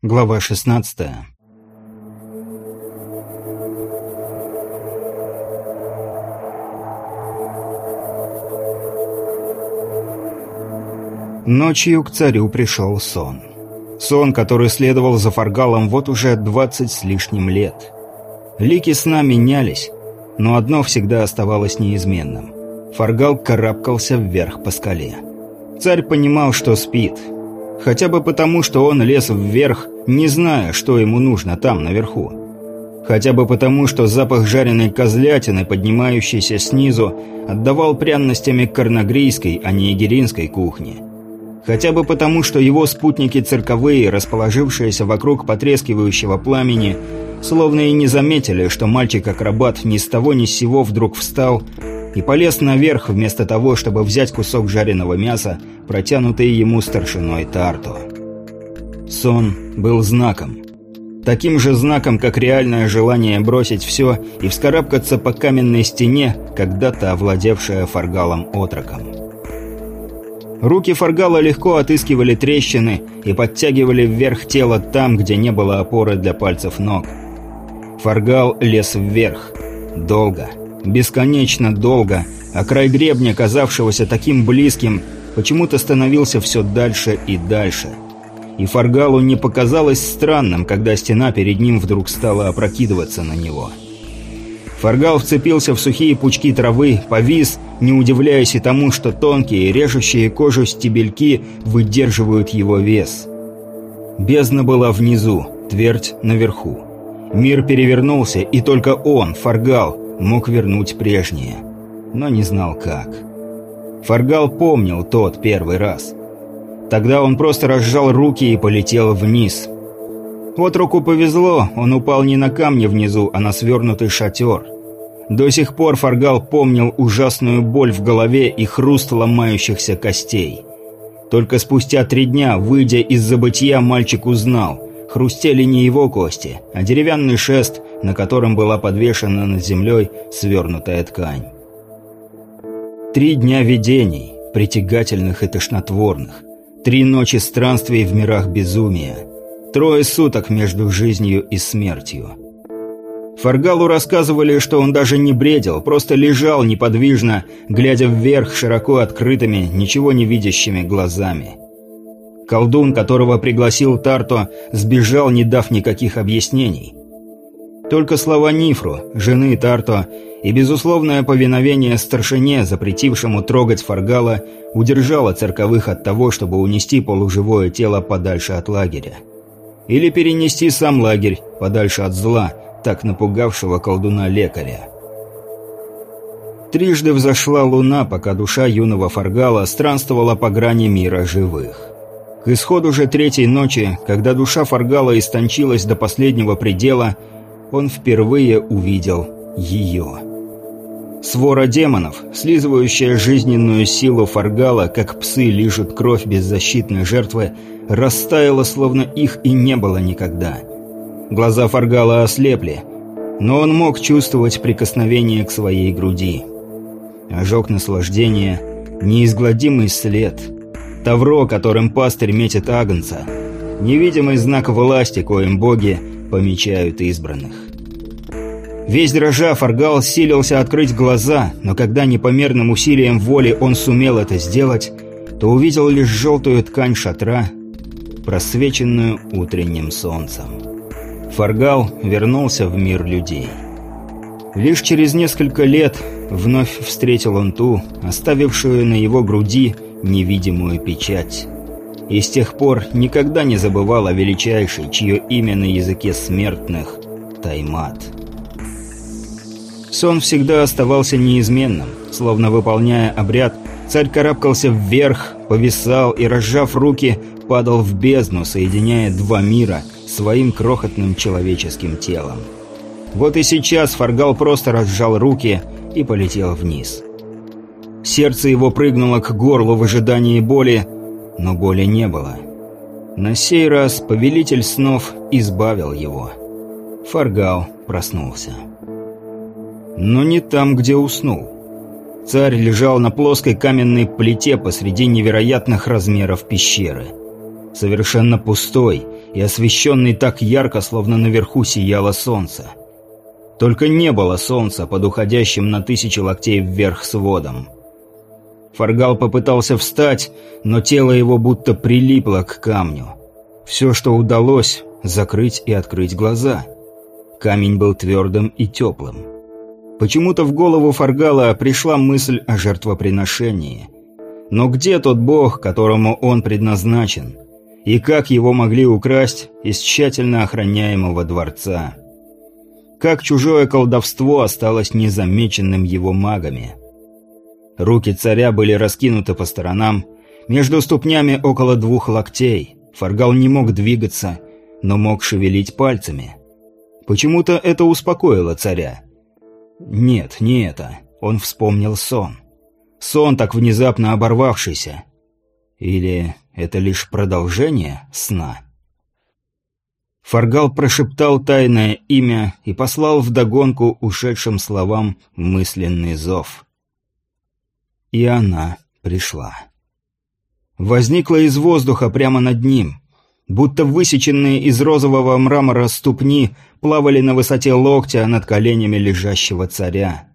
Глава 16 Ночью к царю пришел сон. Сон, который следовал за Фаргалом вот уже двадцать с лишним лет. Лики сна менялись, но одно всегда оставалось неизменным. Фаргал карабкался вверх по скале. Царь понимал, что спит – Хотя бы потому, что он лез вверх, не зная, что ему нужно там, наверху. Хотя бы потому, что запах жареной козлятины, поднимающийся снизу, отдавал пряностями карнагрийской, а не егеринской кухни. Хотя бы потому, что его спутники цирковые, расположившиеся вокруг потрескивающего пламени, словно и не заметили, что мальчик-акробат ни с того ни с сего вдруг встал и полез наверх вместо того, чтобы взять кусок жареного мяса, протянутый ему старшиной Тарту. Сон был знаком. Таким же знаком, как реальное желание бросить все и вскарабкаться по каменной стене, когда-то овладевшая Фаргалом-отроком. Руки Фаргала легко отыскивали трещины и подтягивали вверх тело там, где не было опоры для пальцев ног. Фаргал лез вверх. Долго. Бесконечно долго, а край гребня, казавшегося таким близким, почему-то становился все дальше и дальше. И Фаргалу не показалось странным, когда стена перед ним вдруг стала опрокидываться на него. Фаргал вцепился в сухие пучки травы, повис, не удивляясь и тому, что тонкие, режущие кожу стебельки выдерживают его вес. Бездна была внизу, твердь наверху. Мир перевернулся, и только он, Фаргал, мог вернуть прежнее, но не знал как. Фаргал помнил тот первый раз. Тогда он просто разжал руки и полетел вниз. Вот руку повезло, он упал не на камни внизу, а на свернутый шатер. До сих пор Фаргал помнил ужасную боль в голове и хруст ломающихся костей. Только спустя три дня, выйдя из забытия, мальчик узнал. Хрустели не его кости, а деревянный шест, на котором была подвешена над землей свернутая ткань. Три дня видений, притягательных и тошнотворных. Три ночи странствий в мирах безумия. Трое суток между жизнью и смертью. Фаргалу рассказывали, что он даже не бредил, просто лежал неподвижно, глядя вверх широко открытыми, ничего не видящими глазами. Колдун, которого пригласил Тарто, сбежал, не дав никаких объяснений. Только слова Нифру, жены Тарто, и безусловное повиновение старшине, запретившему трогать Фаргала, удержало цирковых от того, чтобы унести полуживое тело подальше от лагеря. Или перенести сам лагерь подальше от зла, так напугавшего колдуна-лекаря. Трижды взошла луна, пока душа юного Фаргала странствовала по грани мира живых. К исходу же третьей ночи, когда душа Фаргала истончилась до последнего предела, он впервые увидел ее. Свора демонов, слизывающая жизненную силу Фаргала, как псы лижут кровь беззащитной жертвы, растаяла, словно их и не было никогда. Глаза Фаргала ослепли, но он мог чувствовать прикосновение к своей груди. Ожог наслаждения, неизгладимый след, тавро, которым пастырь метит агнца, невидимый знак власти, коим боги помечают избранных. Весь дрожа, Фаргал силился открыть глаза, но когда непомерным усилием воли он сумел это сделать, то увидел лишь желтую ткань шатра, просвеченную утренним солнцем. Фаргал вернулся в мир людей. Лишь через несколько лет вновь встретил он ту, оставившую на его груди невидимую печать. И с тех пор никогда не забывал о величайшей, чье имя на языке смертных – Таймат. Сон всегда оставался неизменным. Словно выполняя обряд, царь карабкался вверх, повисал и, разжав руки, падал в бездну, соединяя два мира своим крохотным человеческим телом. Вот и сейчас Фаргал просто разжал руки и полетел вниз. Сердце его прыгнуло к горлу в ожидании боли, но боли не было. На сей раз повелитель снов избавил его. Фаргал проснулся но не там, где уснул. Царь лежал на плоской каменной плите посреди невероятных размеров пещеры. Совершенно пустой, и освещенный так ярко, словно наверху сияло солнце. Только не было солнца под уходящим на тысячи локтей вверх сводом. Фаргал попытался встать, но тело его будто прилипло к камню. Все, что удалось, закрыть и открыть глаза. Камень был твердым и теплым. Почему-то в голову Фаргала пришла мысль о жертвоприношении. Но где тот бог, которому он предназначен? И как его могли украсть из тщательно охраняемого дворца? Как чужое колдовство осталось незамеченным его магами? Руки царя были раскинуты по сторонам, между ступнями около двух локтей. Фаргал не мог двигаться, но мог шевелить пальцами. Почему-то это успокоило царя. Нет, не это. Он вспомнил сон. Сон, так внезапно оборвавшийся. Или это лишь продолжение сна? Фаргал прошептал тайное имя и послал вдогонку ушедшим словам мысленный зов. И она пришла. Возникла из воздуха прямо над ним. Будто высеченные из розового мрамора ступни плавали на высоте локтя над коленями лежащего царя.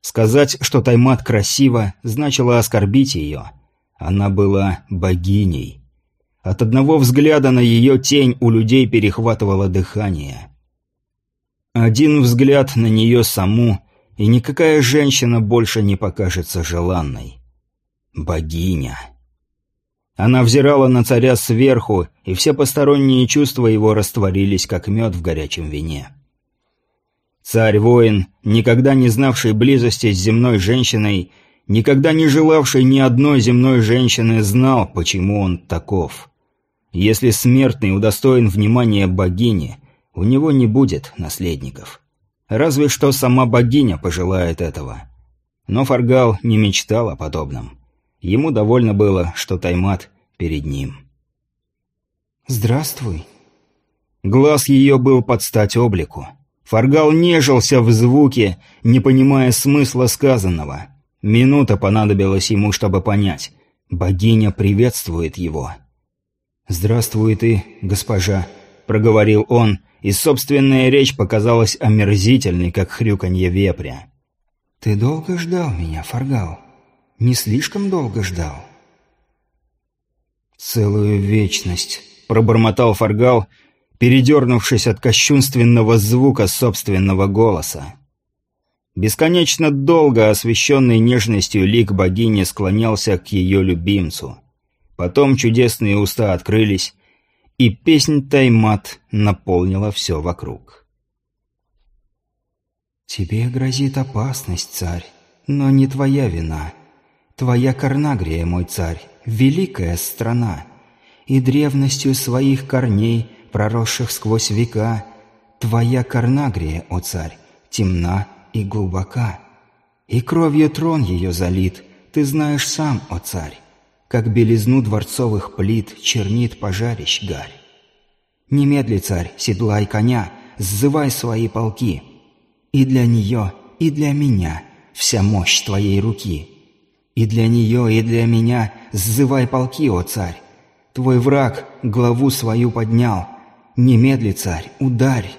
Сказать, что Таймат красива, значило оскорбить ее. Она была богиней. От одного взгляда на ее тень у людей перехватывало дыхание. Один взгляд на нее саму, и никакая женщина больше не покажется желанной. Богиня. Она взирала на царя сверху, и все посторонние чувства его растворились, как мед в горячем вине. Царь-воин, никогда не знавший близости с земной женщиной, никогда не желавший ни одной земной женщины, знал, почему он таков. Если смертный удостоен внимания богини, у него не будет наследников. Разве что сама богиня пожелает этого. Но Фаргал не мечтал о подобном. Ему довольно было, что Таймат перед ним. «Здравствуй». Глаз ее был под стать облику. Фаргал нежился в звуке, не понимая смысла сказанного. Минута понадобилась ему, чтобы понять. Богиня приветствует его. «Здравствуй ты, госпожа», — проговорил он, и собственная речь показалась омерзительной, как хрюканье вепря. «Ты долго ждал меня, Фаргал? Не слишком долго ждал?» «Целую вечность», — пробормотал Фаргал, передернувшись от кощунственного звука собственного голоса. Бесконечно долго освещенный нежностью лик богини склонялся к ее любимцу. Потом чудесные уста открылись, и песнь Таймат наполнила все вокруг. «Тебе грозит опасность, царь, но не твоя вина. Твоя Карнагрия, мой царь, великая страна, и древностью своих корней, проросших сквозь века, твоя Карнагрия, о царь, темна и глубока, и кровью трон ее залит, ты знаешь сам, о царь как белизну дворцовых плит чернит пожарищ гарь. Немедли, царь, седлай коня, сзывай свои полки. И для нее, и для меня вся мощь твоей руки. И для нее, и для меня сзывай полки, о царь. Твой враг главу свою поднял. Немедли, царь, ударь.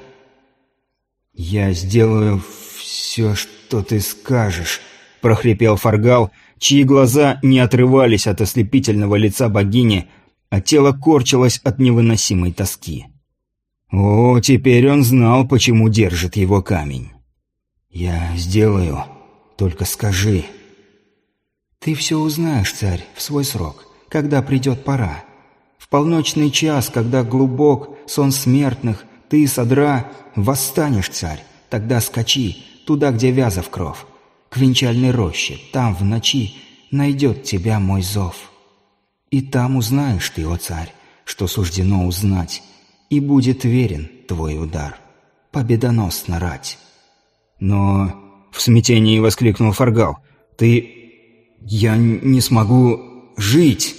«Я сделаю все, что ты скажешь», — прохрипел Фаргал, чьи глаза не отрывались от ослепительного лица богини, а тело корчилось от невыносимой тоски. О, теперь он знал, почему держит его камень. «Я сделаю, только скажи». «Ты все узнаешь, царь, в свой срок, когда придет пора. В полночный час, когда глубок сон смертных, ты, содра, восстанешь, царь, тогда скачи, туда, где вязов кров к венчальной роще, там в ночи найдет тебя мой зов. И там узнаешь ты, о царь, что суждено узнать, и будет верен твой удар. Победоносно рать. Но... В смятении воскликнул Фаргал. «Ты... я не смогу жить!»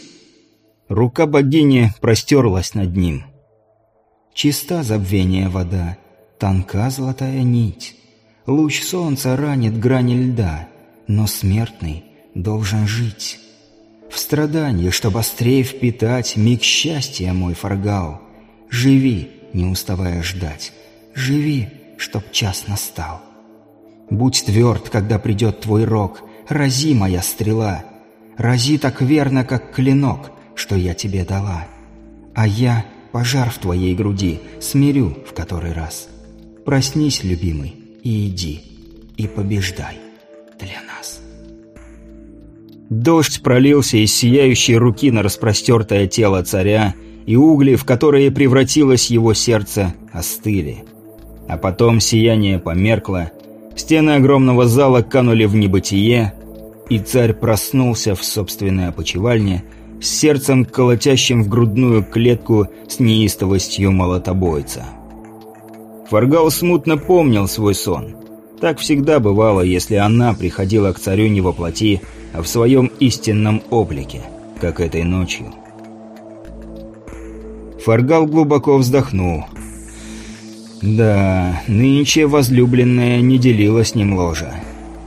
Рука богини простерлась над ним. Чиста забвение вода, тонка золотая нить. Луч солнца ранит грани льда, но смертный должен жить. В страдании, чтоб острее впитать миг счастья, мой фаргал, Живи, не уставая ждать. Живи, чтоб час настал. Будь тверд, когда придет твой рок, рази моя стрела. Рази так верно, как клинок, что я тебе дала. А я пожар в твоей груди смирю в который раз. Проснись, любимый, и иди, и побеждай для нас. Дождь пролился из сияющей руки на распростертое тело царя, и угли, в которые превратилось его сердце, остыли. А потом сияние померкло, стены огромного зала канули в небытие, и царь проснулся в собственной опочивальне с сердцем, колотящим в грудную клетку с неистовостью молотобойца. Фаргал смутно помнил свой сон. Так всегда бывало, если она приходила к царю не во плоти, а в своем истинном облике, как этой ночью. Фаргал глубоко вздохнул. Да, нынче возлюбленная не делила с ним ложа.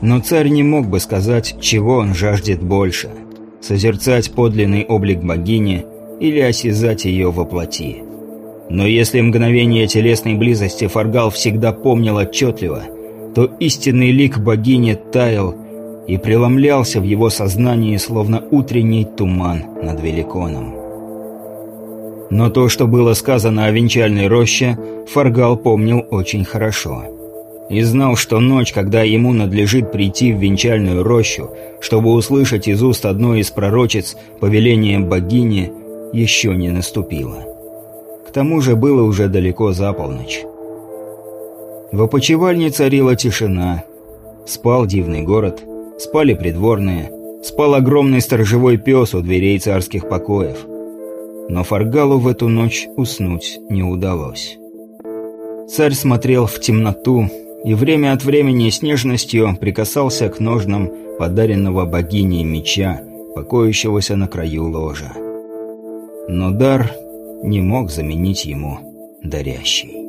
Но царь не мог бы сказать, чего он жаждет больше – созерцать подлинный облик богини или осязать ее во плоти. Но если мгновение телесной близости Фаргал всегда помнил отчетливо, то истинный лик богини таял и преломлялся в его сознании, словно утренний туман над Великоном. Но то, что было сказано о венчальной роще, Фаргал помнил очень хорошо. И знал, что ночь, когда ему надлежит прийти в венчальную рощу, чтобы услышать из уст одной из пророчиц повеление богини, еще не наступила. К тому же было уже далеко за полночь. В опочивальне царила тишина. Спал дивный город, спали придворные, спал огромный сторожевой пес у дверей царских покоев – но Фаргалу в эту ночь уснуть не удалось. Царь смотрел в темноту и время от времени с нежностью прикасался к ножнам подаренного богиней меча, покоящегося на краю ложа. Но дар не мог заменить ему дарящий.